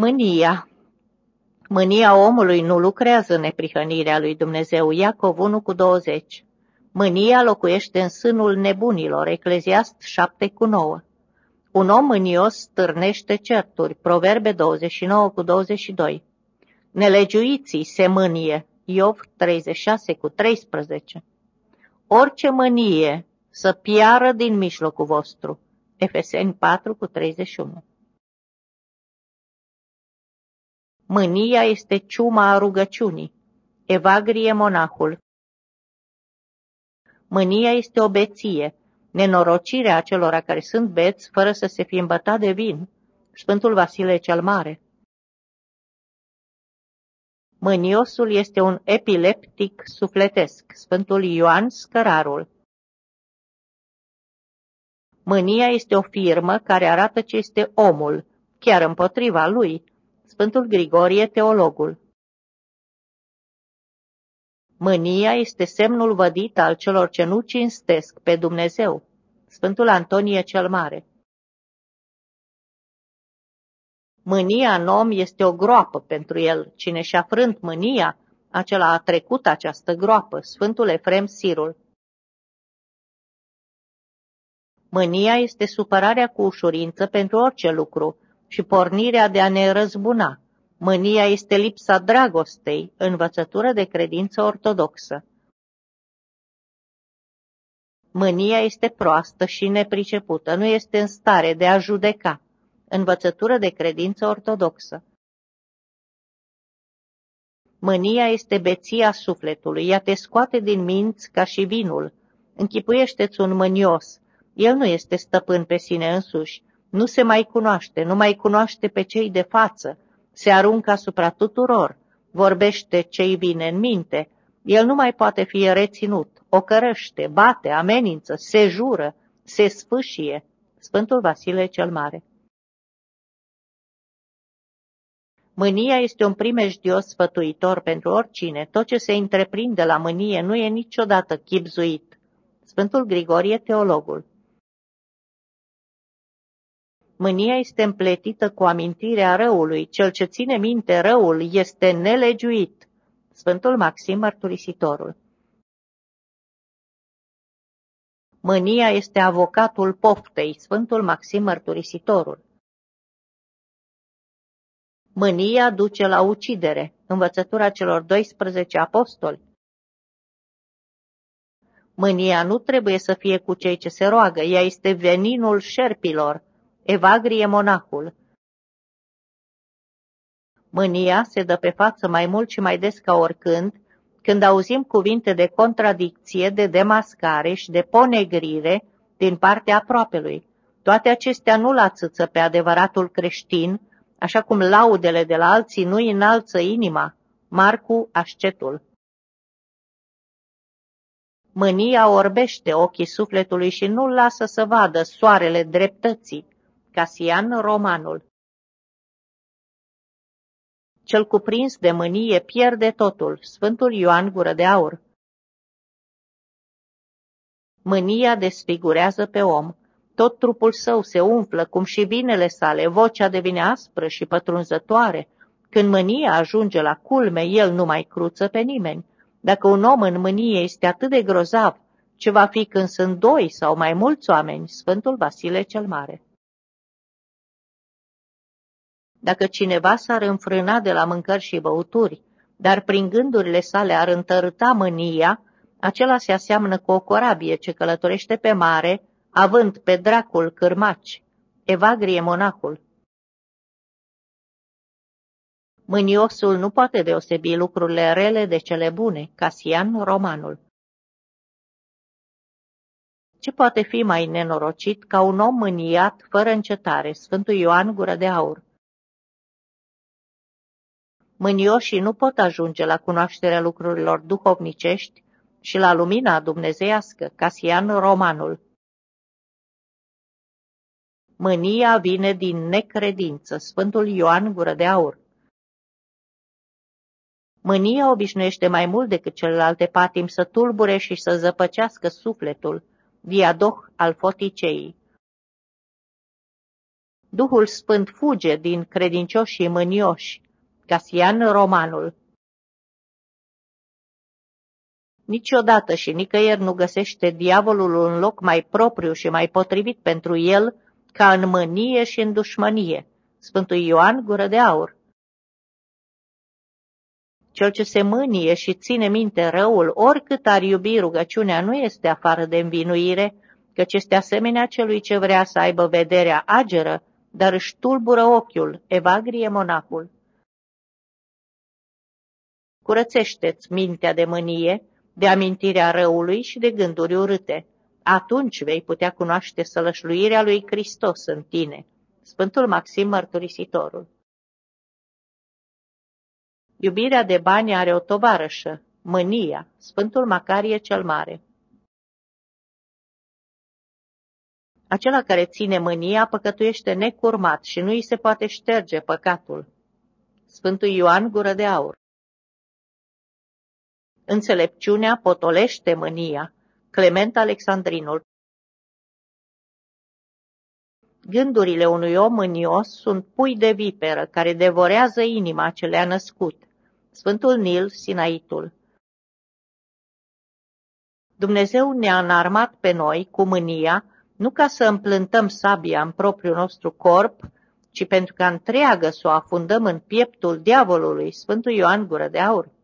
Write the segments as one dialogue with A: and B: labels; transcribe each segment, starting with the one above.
A: Mânia Mânia omului nu lucrează în neprihănirea lui Dumnezeu. Iacov 1 cu 20 Mânia locuiește în sânul nebunilor. Ecleziast 7 cu 9 Un om mânios stârnește certuri. Proverbe 29 cu 22 Nelegiuiții se mânie. Iov 36 cu 13 Orice mânie să piară din mijlocul vostru. Efeseni 4 cu 31 Mânia este ciuma a rugăciunii. Evagrie monahul. Mânia este o beție, nenorocirea acelora care sunt beți fără să se fie îmbătat de vin. Sfântul Vasile cel Mare. Mâniosul este un epileptic sufletesc. Sfântul Ioan Scărarul. Mânia este o firmă care arată ce este omul, chiar împotriva lui, Sfântul Grigorie, teologul. Mânia este semnul vădit al celor ce nu cinstesc pe Dumnezeu. Sfântul Antonie cel Mare. Mânia în om este o groapă pentru el. Cine și-a frânt mânia, acela a trecut această groapă. Sfântul Efrem Sirul. Mânia este supărarea cu ușurință pentru orice lucru, și pornirea de a ne răzbuna. Mânia este lipsa dragostei, învățătură de credință ortodoxă. Mânia este proastă și nepricepută, nu este în stare de a judeca, învățătură de credință ortodoxă. Mânia este beția sufletului, ea te scoate din minți ca și vinul. Închipuiește-ți un mânios, el nu este stăpân pe sine însuși, nu se mai cunoaște, nu mai cunoaște pe cei de față, se aruncă asupra tuturor, vorbește ce-i vine în minte, el nu mai poate fi reținut, o cărăște, bate, amenință, se jură, se sfâșie. Sfântul Vasile cel Mare Mânia este un primejdios sfătuitor pentru oricine. Tot ce se întreprinde la mânie nu e niciodată chipzuit. Sfântul Grigorie, teologul Mânia este împletită cu amintirea răului. Cel ce ține minte răul este nelegiuit. Sfântul Maxim Mărturisitorul Mânia este avocatul poftei. Sfântul Maxim Mărturisitorul Mânia duce la ucidere. Învățătura celor 12 apostoli. Mânia nu trebuie să fie cu cei ce se roagă, ea este veninul șerpilor, Evagrie monahul Mânia se dă pe față mai mult și mai des ca oricând, când auzim cuvinte de contradicție, de demascare și de ponegrire din partea aproapelui. Toate acestea nu-l ațâță pe adevăratul creștin, așa cum laudele de la alții nu-i înalță inima. Marcu Ascetul Mânia orbește ochii sufletului și nu-l lasă să vadă soarele dreptății. Casian Romanul Cel cuprins de mânie pierde totul. Sfântul Ioan Gură de Aur Mânia desfigurează pe om. Tot trupul său se umflă, cum și vinele sale, vocea devine aspră și pătrunzătoare. Când mânia ajunge la culme, el nu mai cruță pe nimeni. Dacă un om în mânie este atât de grozav, ce va fi când sunt doi sau mai mulți oameni? Sfântul Vasile cel Mare. Dacă cineva s-ar înfrâna de la mâncări și băuturi, dar prin gândurile sale ar întărâta mânia, acela se aseamnă cu o corabie ce călătorește pe mare, având pe dracul cârmaci. Evagrie monahul Mâniosul nu poate deosebi lucrurile rele de cele bune, Casian Romanul. Ce poate fi mai nenorocit ca un om mâniat fără încetare, Sfântul Ioan Gură de Aur? Mânioșii nu pot ajunge la cunoașterea lucrurilor duhovnicești și la lumina dumnezeiască, Casian Romanul. Mânia vine din necredință, Sfântul Ioan Gură de Aur. Mânia obișnuiește mai mult decât celelalte patim să tulbure și să zăpăcească sufletul, diadoh al foticeii. Duhul Sfânt fuge din credincioșii mânioși. Casian Romanul Niciodată și nicăieri nu găsește diavolul un loc mai propriu și mai potrivit pentru el ca în mânie și în dușmănie. Sfântul Ioan, gură de aur. Cel ce se mânie și ține minte răul, oricât ar iubi rugăciunea, nu este afară de învinuire, căci este asemenea celui ce vrea să aibă vederea ageră, dar își tulbură ochiul, evagrie monacul. Curățește-ți mintea de mânie, de amintirea răului și de gânduri urâte. Atunci vei putea cunoaște sălășluirea lui Hristos în tine. Sfântul Maxim Mărturisitorul Iubirea de bani are o tovarășă, mânia, Sfântul Macarie cel Mare. Acela care ține mânia păcătuiește necurmat și nu îi se poate șterge păcatul. Sfântul Ioan Gură de Aur Înțelepciunea potolește mânia. Clement Alexandrinul Gândurile unui om mânios sunt pui de viperă care devorează inima ce le-a născut. Sfântul Nil, Sinaitul Dumnezeu ne-a înarmat pe noi cu mânia, nu ca să împlântăm sabia în propriul nostru corp, ci pentru ca întreagă să o afundăm în pieptul diavolului, Sfântul Ioan Gură de Aur.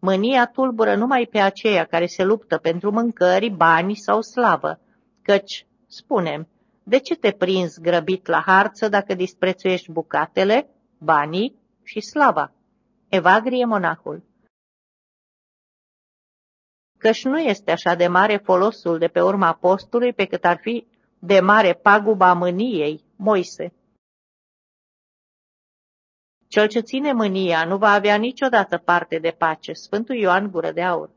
A: Mânia tulbură numai pe aceia care se luptă pentru mâncări, bani sau slavă, căci, spunem, de ce te prinzi grăbit la harță dacă disprețuiești bucatele, banii și slava? Evagrie monahul Căci nu este așa de mare folosul de pe urma postului pe cât ar fi de mare paguba mâniei, Moise. Cel ce ține mânia nu va avea niciodată parte de pace. Sfântul Ioan Gură de Aur.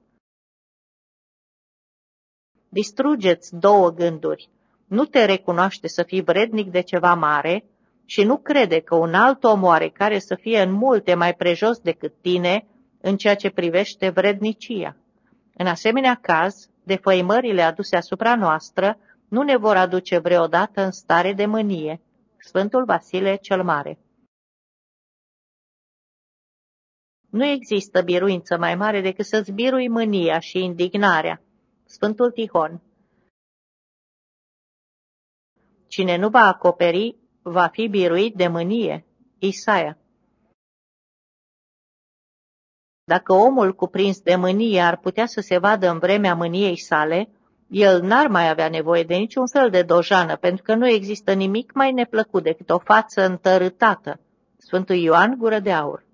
A: Distrugeți două gânduri. Nu te recunoaște să fii vrednic de ceva mare și nu crede că un alt om care să fie în multe mai prejos decât tine în ceea ce privește vrednicia. În asemenea caz, defăimările aduse asupra noastră nu ne vor aduce vreodată în stare de mânie. Sfântul Vasile cel Mare Nu există biruință mai mare decât să-ți birui mânia și indignarea. Sfântul Tihon Cine nu va acoperi, va fi biruit de mânie. Isaia Dacă omul cuprins de mânie ar putea să se vadă în vremea mâniei sale, el n-ar mai avea nevoie de niciun fel de dojană, pentru că nu există nimic mai neplăcut decât o față întărâtată. Sfântul Ioan Gură de Aur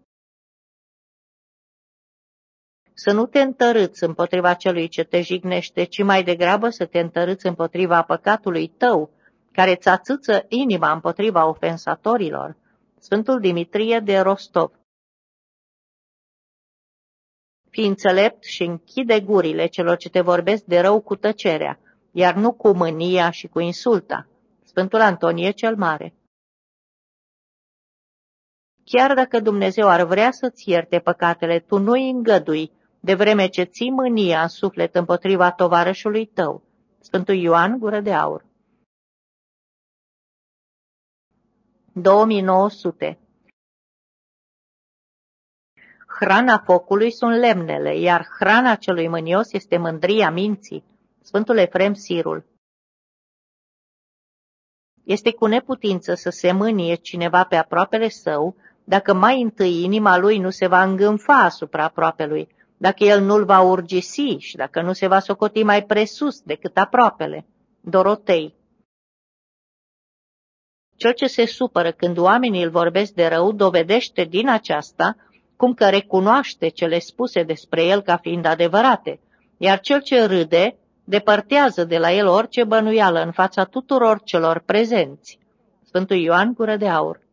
A: să nu te întărâți împotriva celui ce te jignește, ci mai degrabă să te întărâți împotriva păcatului tău, care ți ațâță inima împotriva ofensatorilor. Sfântul Dimitrie de Rostov Fii înțelept și închide gurile celor ce te vorbesc de rău cu tăcerea, iar nu cu mânia și cu insulta. Sfântul Antonie cel Mare Chiar dacă Dumnezeu ar vrea să-ți ierte păcatele, tu nu-i îngădui, de vreme ce ții mânia în suflet împotriva tovarășului tău. Sfântul Ioan, gură de aur. 2900 Hrana focului sunt lemnele, iar hrana celui mânios este mândria minții. Sfântul Efrem Sirul Este cu neputință să se mânie cineva pe aproapele său, dacă mai întâi inima lui nu se va îngânfa asupra aproapelui, dacă el nu-l va urgisi și dacă nu se va socoti mai presus decât aproapele. Dorotei Cel ce se supără când oamenii îl vorbesc de rău dovedește din aceasta cum că recunoaște cele spuse despre el ca fiind adevărate, iar cel ce râde depărtează de la el orice bănuială în fața tuturor celor prezenți. Sfântul Ioan Gură de Aur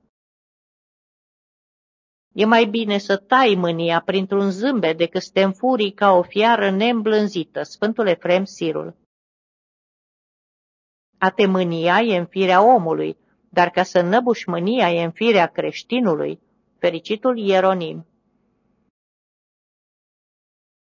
A: E mai bine să tai mânia printr-un zâmbet decât să te înfurii ca o fiară neîmblânzită, Sfântul Efrem Sirul. A te mânia e în firea omului, dar ca să năbuși mânia e în firea creștinului, fericitul Ieronim.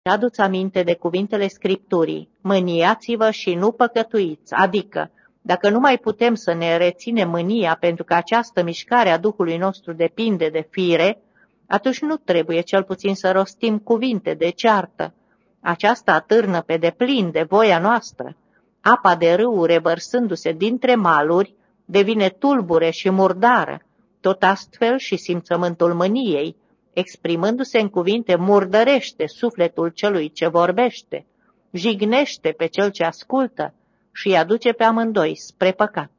A: Adu-ți aminte de cuvintele Scripturii, mâniați-vă și nu păcătuiți, adică Dacă nu mai putem să ne reținem mânia pentru că această mișcare a Duhului nostru depinde de fire, atunci nu trebuie cel puțin să rostim cuvinte de ceartă. Aceasta atârnă pe deplin de voia noastră. Apa de râu revărsându-se dintre maluri devine tulbure și murdară, tot astfel și simțământul mâniei, exprimându-se în cuvinte, murdărește sufletul celui ce vorbește, jignește pe cel ce ascultă și îi aduce pe amândoi spre păcat.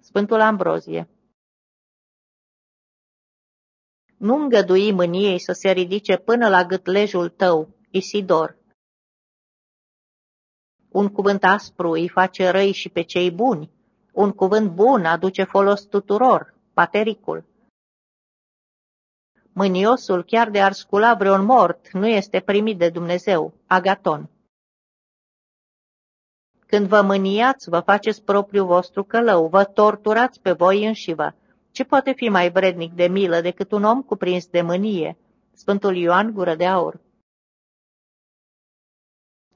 A: Sfântul Ambrozie Nu îngădui mâniei să se ridice până la gâtlejul tău, Isidor. Un cuvânt aspru îi face răi și pe cei buni, un cuvânt bun aduce folos tuturor, patericul. Mâniosul, chiar de ar scula vreun mort, nu este primit de Dumnezeu, Agaton. Când vă mâniați, vă faceți propriul vostru călău, vă torturați pe voi înșivă. Ce poate fi mai vrednic de milă decât un om cuprins de mânie? Sfântul Ioan Gură de Aur.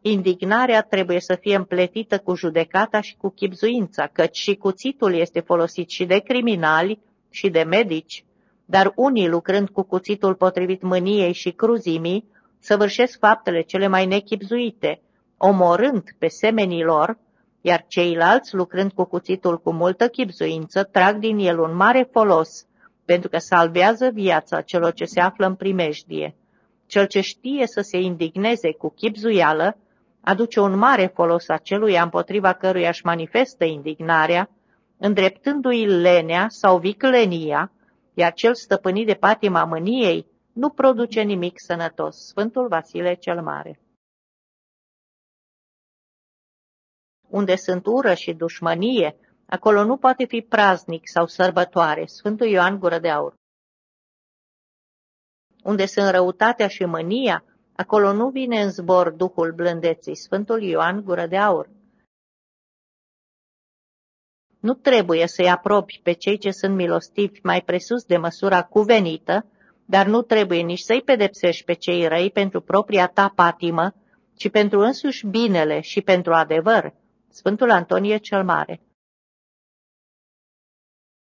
A: Indignarea trebuie să fie împletită cu judecata și cu chipzuința, căci și cuțitul este folosit și de criminali și de medici, dar unii, lucrând cu cuțitul potrivit mâniei și cruzimii, săvârșesc faptele cele mai nechipzuite, omorând pe semenii lor, iar ceilalți, lucrând cu cuțitul cu multă chipzuință, trag din el un mare folos, pentru că salvează viața celor ce se află în primejdie. Cel ce știe să se indigneze cu chipzuială, aduce un mare folos acelui împotriva căruia își manifestă indignarea, îndreptându-i lenea sau viclenia, iar cel stăpânit de patima mâniei nu produce nimic sănătos. Sfântul Vasile cel Mare Unde sunt ură și dușmănie, acolo nu poate fi praznic sau sărbătoare. Sfântul Ioan Gură de Aur Unde sunt răutatea și mânia, acolo nu vine în zbor Duhul blândeții. Sfântul Ioan Gură de Aur nu trebuie să-i apropi pe cei ce sunt milostivi mai presus de măsura cuvenită, dar nu trebuie nici să-i pedepsești pe cei răi pentru propria ta patimă, ci pentru însuși binele și pentru adevăr. Sfântul Antonie cel Mare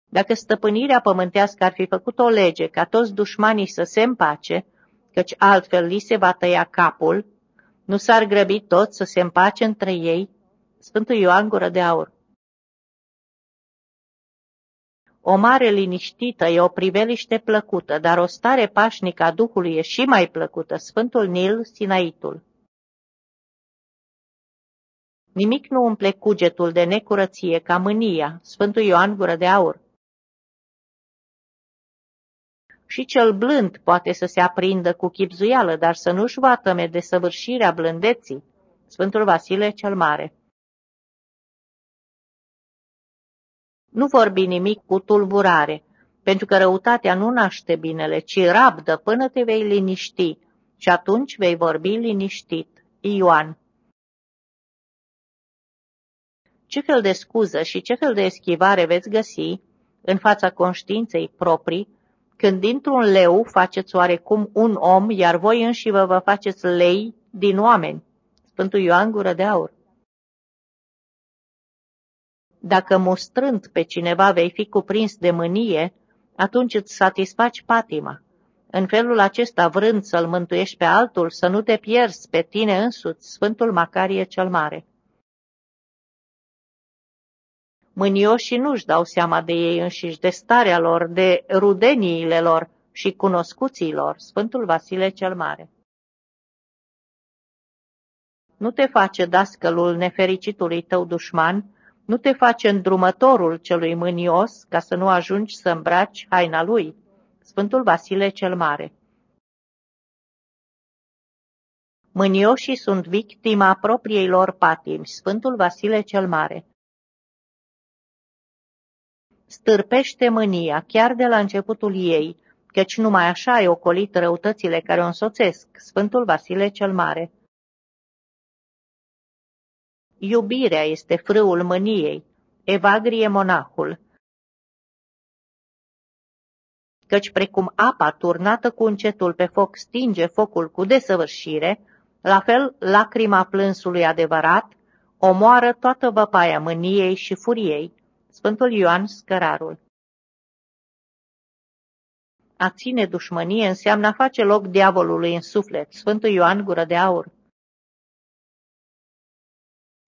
A: Dacă stăpânirea pământească ar fi făcut o lege ca toți dușmanii să se împace, căci altfel li se va tăia capul, nu s-ar grăbi toți să se împace între ei? Sfântul Ioan Gură de Aur o mare liniștită e o priveliște plăcută, dar o stare pașnică a Duhului e și mai plăcută, Sfântul Nil, Sinaitul. Nimic nu umple cugetul de necurăție ca mânia, Sfântul Ioan Gură de Aur. Și cel blând poate să se aprindă cu chipzuială, dar să nu-și vatăme de săvârșirea blândeții, Sfântul Vasile cel Mare. Nu vorbi nimic cu tulburare, pentru că răutatea nu naște binele, ci rabdă până te vei liniști și atunci vei vorbi liniștit. Ioan Ce fel de scuză și ce fel de eschivare veți găsi în fața conștiinței proprii când dintr-un leu faceți oarecum un om, iar voi înși vă, vă faceți lei din oameni? Sfântul Ioan Gură de Aur dacă mustrând pe cineva vei fi cuprins de mânie, atunci îți satisfaci patima. În felul acesta, vrând să-l mântuiești pe altul, să nu te pierzi pe tine însuți, Sfântul Macarie cel Mare. Mânioșii nu-și dau seama de ei înșiși, de starea lor, de rudeniile lor și cunoscuții lor, Sfântul Vasile cel Mare. Nu te face dascălul nefericitului tău dușman, nu te face îndrumătorul celui mânios ca să nu ajungi să îmbraci haina lui. Sfântul Vasile cel Mare Mânioșii sunt victima propriei lor patimi. Sfântul Vasile cel Mare Stârpește mânia chiar de la începutul ei, căci numai așa ai ocolit răutățile care o însoțesc. Sfântul Vasile cel Mare Iubirea este frâul mâniei, evagrie monahul. Căci precum apa turnată cu încetul pe foc stinge focul cu desăvârșire, la fel lacrima plânsului adevărat omoară toată văpaia mâniei și furiei. Sfântul Ioan Scărarul A ține dușmănie înseamnă a face loc diavolului în suflet. Sfântul Ioan Gură de Aur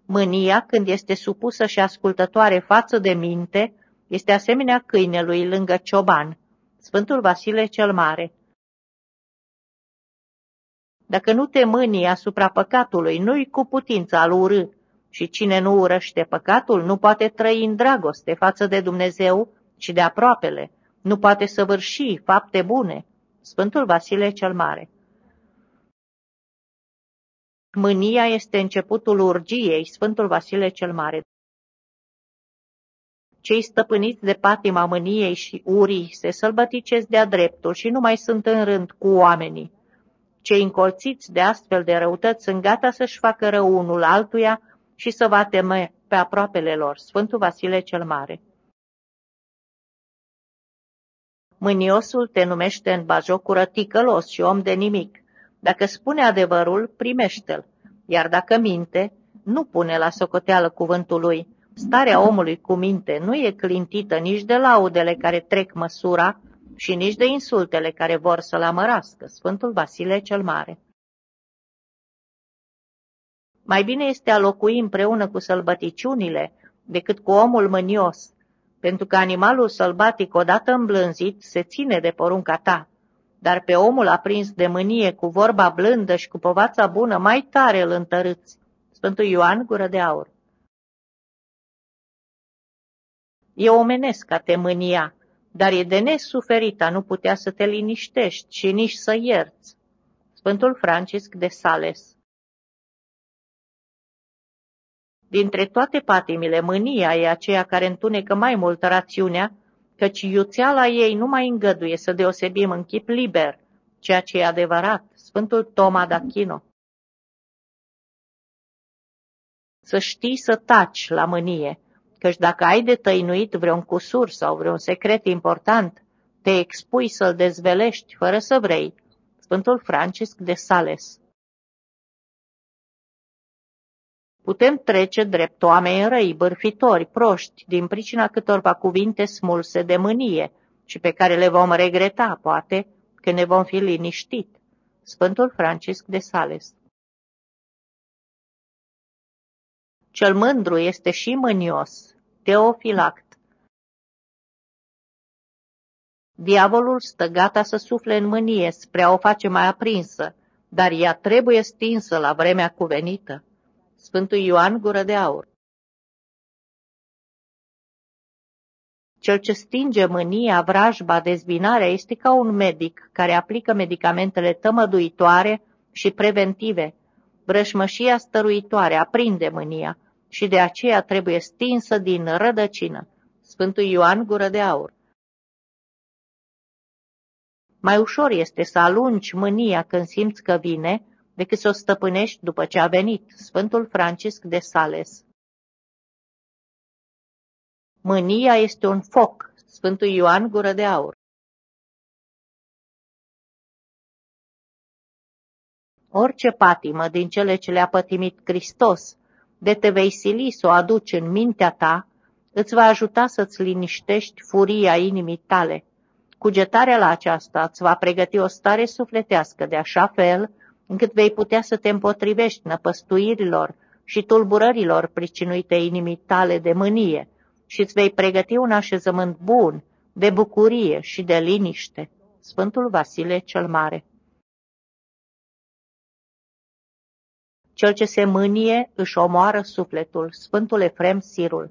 A: Mânia, când este supusă și ascultătoare față de minte, este asemenea câinelui lângă cioban. Sfântul Vasile cel Mare Dacă nu te mâni asupra păcatului, nu-i cu putință al urâ, și cine nu urăște păcatul nu poate trăi în dragoste față de Dumnezeu și de aproapele, nu poate săvârși fapte bune. Sfântul Vasile cel Mare Mânia este începutul urgiei, Sfântul Vasile cel Mare. Cei stăpâniți de patima mâniei și urii se sălbăticesc de-a dreptul și nu mai sunt în rând cu oamenii. Cei încolțiți de astfel de răutăți sunt gata să-și facă rău unul altuia și să va teme pe aproapele lor. Sfântul Vasile cel Mare. Mâniosul te numește în bajocură ticălos și om de nimic. Dacă spune adevărul, primește-l, iar dacă minte, nu pune la socoteală cuvântul lui. Starea omului cu minte nu e clintită nici de laudele care trec măsura și nici de insultele care vor să-l amărască. Sfântul Vasile cel Mare. Mai bine este a locui împreună cu sălbăticiunile decât cu omul mânios, pentru că animalul sălbatic odată îmblânzit se ține de porunca ta dar pe omul aprins de mânie cu vorba blândă și cu povața bună mai tare îl întărâți. Sfântul Ioan, gură de aur. E omenesc a te mânia, dar e de nesuferit a nu putea să te liniștești și nici să ierți. Sfântul Francisc de Sales Dintre toate patimile, mânia e aceea care întunecă mai mult rațiunea căci iuțeala ei nu mai îngăduie să deosebim în chip liber ceea ce e adevărat. Sfântul Toma d'Achino. Să știi să taci la mânie, căci dacă ai de tăinuit vreun cusur sau vreun secret important, te expui să-l dezvelești fără să vrei. Sfântul Francisc de Sales Putem trece drept oameni răi, bârfitori, proști, din pricina câtorva cuvinte smulse de mânie și pe care le vom regreta, poate, când ne vom fi liniștit. Sfântul Francisc de Sales Cel mândru este și mânios, Teofilact. Diavolul stă gata să sufle în mânie spre a o face mai aprinsă, dar ea trebuie stinsă la vremea cuvenită. Sfântul Ioan Gură de Aur Cel ce stinge mânia, vrajba, dezbinarea este ca un medic care aplică medicamentele tămăduitoare și preventive. Vrășmășia stăruitoare aprinde mânia și de aceea trebuie stinsă din rădăcină. Sfântul Ioan Gură de Aur Mai ușor este să alungi mânia când simți că vine, decât să o stăpânești după ce a venit. Sfântul Francisc de Sales Mânia este un foc. Sfântul Ioan Gură de Aur Orice patimă din cele ce le-a pătimit Hristos, de te vei sili să o aduci în mintea ta, îți va ajuta să-ți liniștești furia inimii tale. Cugetarea la aceasta îți va pregăti o stare sufletească de așa fel încât vei putea să te împotrivești năpăstuirilor și tulburărilor pricinuite inimii tale de mânie și îți vei pregăti un așezământ bun, de bucurie și de liniște. Sfântul Vasile cel Mare Cel ce se mânie își omoară sufletul. Sfântul Efrem Sirul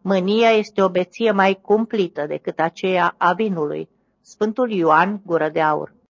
A: Mânia este o beție mai cumplită decât aceea a vinului. Sfântul Ioan Gură de Aur